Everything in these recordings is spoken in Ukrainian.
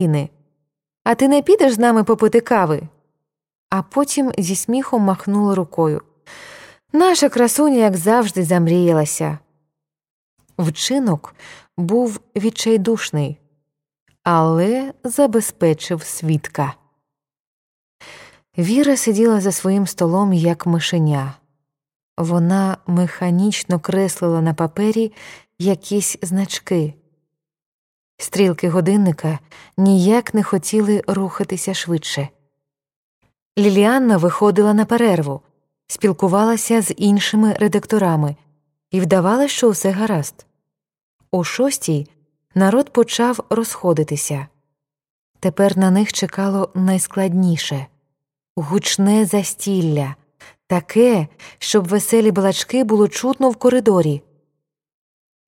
Ліни. А ти не підеш з нами попити кави? А потім зі сміхом махнула рукою. Наша красуня, як завжди, замріялася. Вчинок був відчайдушний, але забезпечив свідка. Віра сиділа за своїм столом, як мишеня. Вона механічно креслила на папері якісь значки. Стрілки годинника ніяк не хотіли рухатися швидше. Ліліанна виходила на перерву, спілкувалася з іншими редакторами і вдавала, що усе гаразд. О шостій народ почав розходитися. Тепер на них чекало найскладніше гучне застілля, таке, щоб веселі балачки було чутно в коридорі.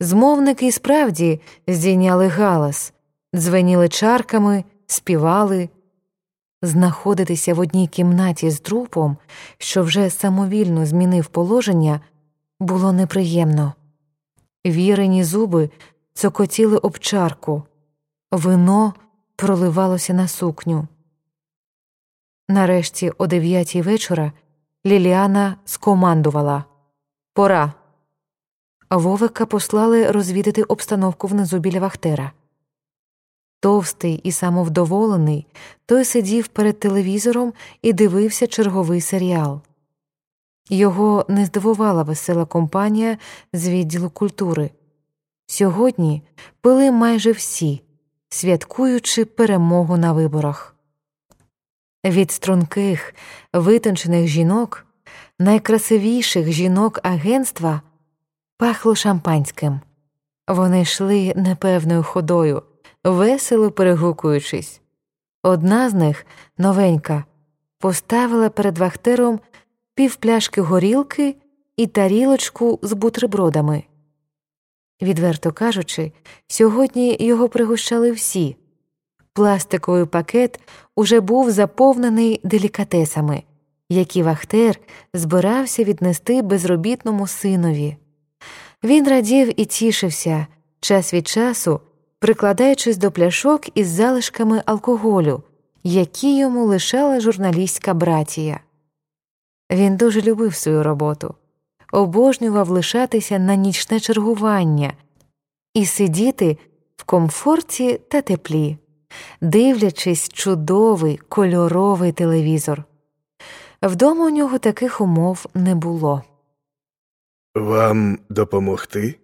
Змовники й справді здійняли галас, дзвеніли чарками, співали. Знаходитися в одній кімнаті з трупом, що вже самовільно змінив положення, було неприємно. Вірені зуби цокотіли об чарку, вино проливалося на сукню. Нарешті, о дев'ятій вечора, Ліліана скомандувала Пора. Вовика послали розвідати обстановку внизу біля Вахтера. Товстий і самовдоволений, той сидів перед телевізором і дивився черговий серіал. Його не здивувала весела компанія з відділу культури. Сьогодні пили майже всі, святкуючи перемогу на виборах. Від струнких, витончених жінок, найкрасивіших жінок агентства пахло шампанським. Вони йшли непевною ходою, весело перегукуючись. Одна з них, новенька, поставила перед вахтером півпляшки горілки і тарілочку з бутербродами. Відверто кажучи, сьогодні його пригощали всі. Пластиковий пакет уже був заповнений делікатесами, які Вахтер збирався віднести безробітному синові. Він радів і тішився час від часу, прикладаючись до пляшок із залишками алкоголю, які йому лишала журналістська братія. Він дуже любив свою роботу, обожнював лишатися на нічне чергування і сидіти в комфорті та теплі, дивлячись чудовий кольоровий телевізор. Вдома у нього таких умов не було. Вам допомогти?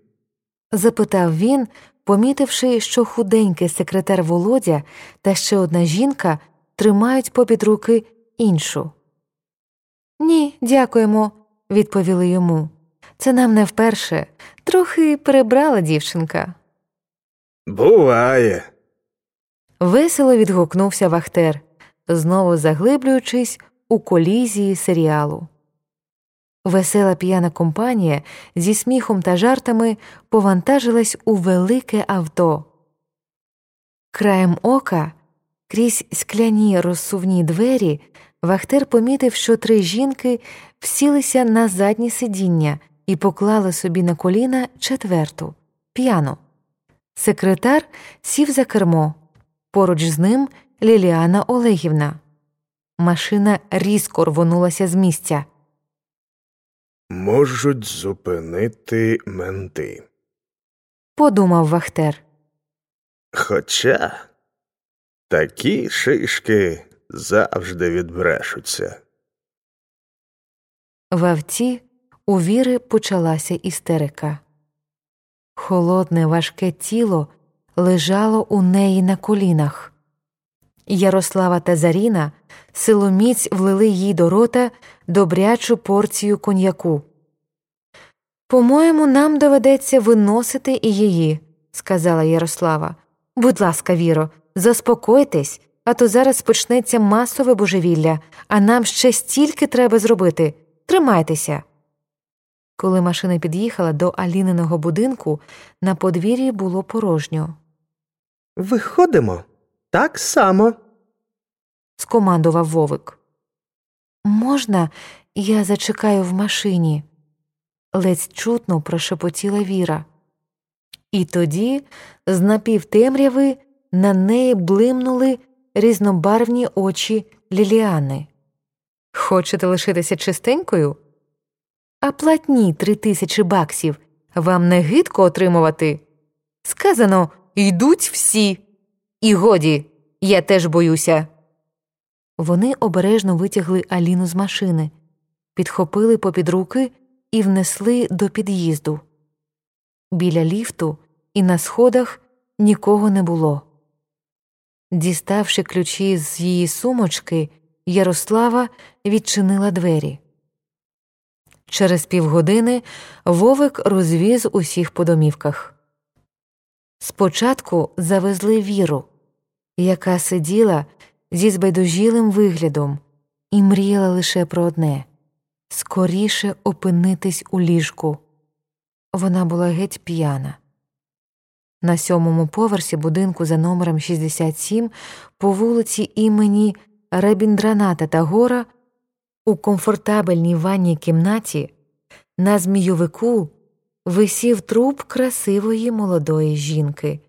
запитав він, помітивши, що худенький секретар Володя та ще одна жінка тримають попід руки іншу. Ні, дякуємо, відповіли йому. Це нам не вперше. Трохи перебрала дівчинка. Буває. Весело відгукнувся Вахтер, знову заглиблюючись у колізії серіалу. Весела п'яна компанія зі сміхом та жартами повантажилась у велике авто. Краєм ока, крізь скляні розсувні двері, Вахтер помітив, що три жінки всілися на заднє сидіння і поклали собі на коліна четверту п'яну. Секретар сів за кермо. Поруч з ним Ліліана Олегівна. Машина різко рвонулася з місця. Можуть зупинити менти. Подумав Вахтер. Хоча такі шишки завжди відбрешуться. В авті у Віри почалася істерика. Холодне, важке тіло лежало у неї на колінах. Ярослава та Заріна силоміць влили їй до рота добрячу порцію коньяку. По-моєму, нам доведеться виносити і її, сказала Ярослава. Будь ласка, Віро, заспокойтесь, а то зараз почнеться масове божевілля, а нам ще стільки треба зробити. Тримайтеся. Коли машина під'їхала до Аліниного будинку, на подвір'ї було порожньо. Виходимо так само. скомандував Вовик. Можна, я зачекаю в машині? ледь чутно прошепотіла Віра. І тоді з напівтемряви на неї блимнули різнобарвні очі Ліліани. Хочете лишитися чистенькою? А платні три тисячі баксів вам не гидко отримувати? Сказано, йдуть всі. І годі, я теж боюся. Вони обережно витягли Аліну з машини, підхопили попід руки і внесли до під'їзду. Біля ліфту і на сходах нікого не було. Діставши ключі з її сумочки, Ярослава відчинила двері. Через півгодини Вовик розвіз усіх по домівках. Спочатку завезли віру, яка сиділа зі збайдужілим виглядом і мріяла лише про одне скоріше опинитись у ліжку. Вона була геть п'яна. На сьомому поверсі будинку за номером 67 по вулиці імені Ребіндраната Тагора у комфортабельній ванній кімнаті на змійовику висів труп красивої молодої жінки,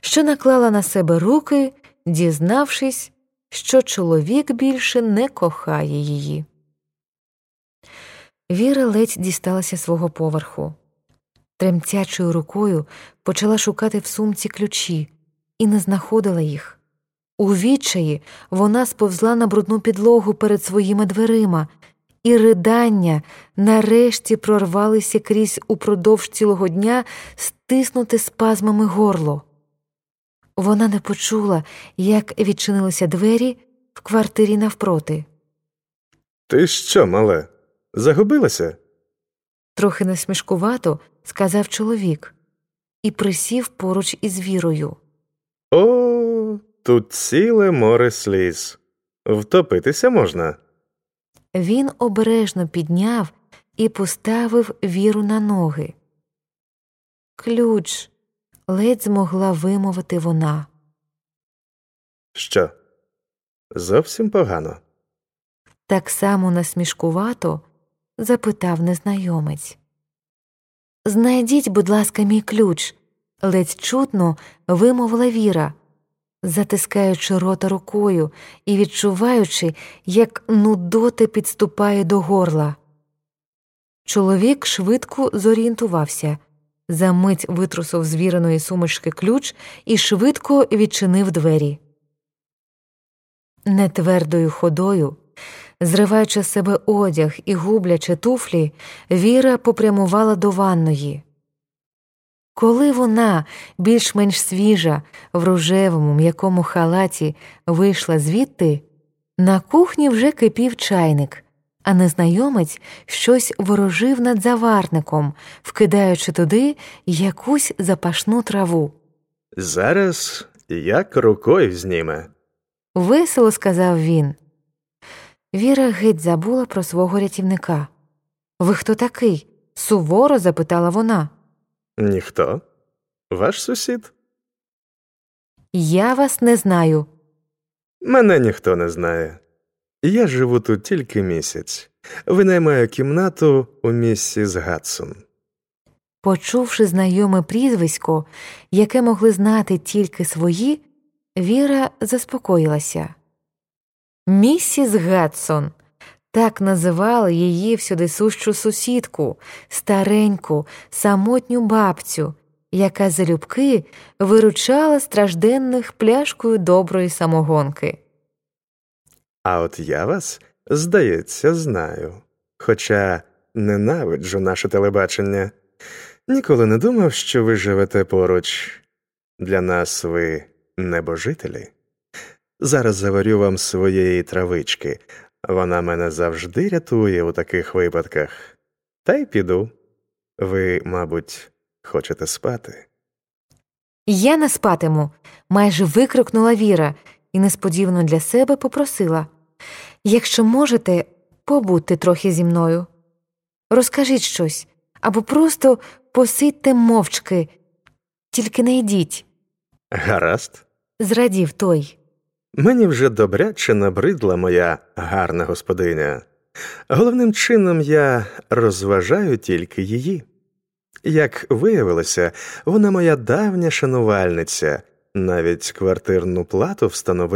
що наклала на себе руки, дізнавшись, що чоловік більше не кохає її. Віра ледь дісталася свого поверху. Тремтячою рукою почала шукати в сумці ключі і не знаходила їх. У відчаї вона сповзла на брудну підлогу перед своїми дверима, і ридання нарешті прорвалися крізь упродовж цілого дня стиснуте спазмами горло. Вона не почула, як відчинилися двері в квартирі навпроти. Ти що, мале, загубилася? Трохи насмішкувато сказав чоловік і присів поруч із вірою. О, тут ціле море сліз. Втопитися можна. Він обережно підняв і поставив віру на ноги. Ключ ледь змогла вимовити вона. Що? Зовсім погано. Так само насмішкувато запитав незнайомець. Знайдіть, будь ласка, мій ключ, ледь чутно вимовила Віра, затискаючи рота рукою і відчуваючи, як нудота підступає до горла. Чоловік швидко зорієнтувався, за мить витрусив з віреної сумочки ключ і швидко відчинив двері. Нетвердою ходою, зриваючи себе одяг і гублячи туфлі, Віра попрямувала до ванної. Коли вона, більш-менш свіжа, в рожевому м'якому халаті, вийшла звідти, на кухні вже кипів чайник, а незнайомець щось ворожив над заварником, вкидаючи туди якусь запашну траву. Зараз як рукою зніме. Весело сказав він. Віра геть забула про свого рятівника. Ви хто такий? суворо запитала вона. Ніхто? Ваш сусід? Я вас не знаю. Мене ніхто не знає. Я живу тут тільки місяць. Винаймаю кімнату у місіс Гадсон. Почувши знайоме прізвисько, яке могли знати тільки свої, Віра заспокоїлася. Місіс Гадсон так називали її всюдисущу сусідку, стареньку, самотню бабцю, яка залюбки виручала стражденних пляшкою доброї самогонки. А от я вас, здається, знаю. Хоча ненавиджу наше телебачення. Ніколи не думав, що ви живете поруч. Для нас ви небожителі. Зараз заварю вам своєї травички. Вона мене завжди рятує у таких випадках. Та й піду. Ви, мабуть, хочете спати. Я не спатиму, майже викрикнула Віра і несподівано для себе попросила якщо можете, побудьте трохи зі мною. Розкажіть щось або просто посидьте мовчки, тільки не йдіть, Гаразд. зрадів той. Мені вже добряче набридла моя гарна господиня. Головним чином я розважаю тільки її. Як виявилося, вона моя давня шанувальниця, навіть квартирну плату встановив.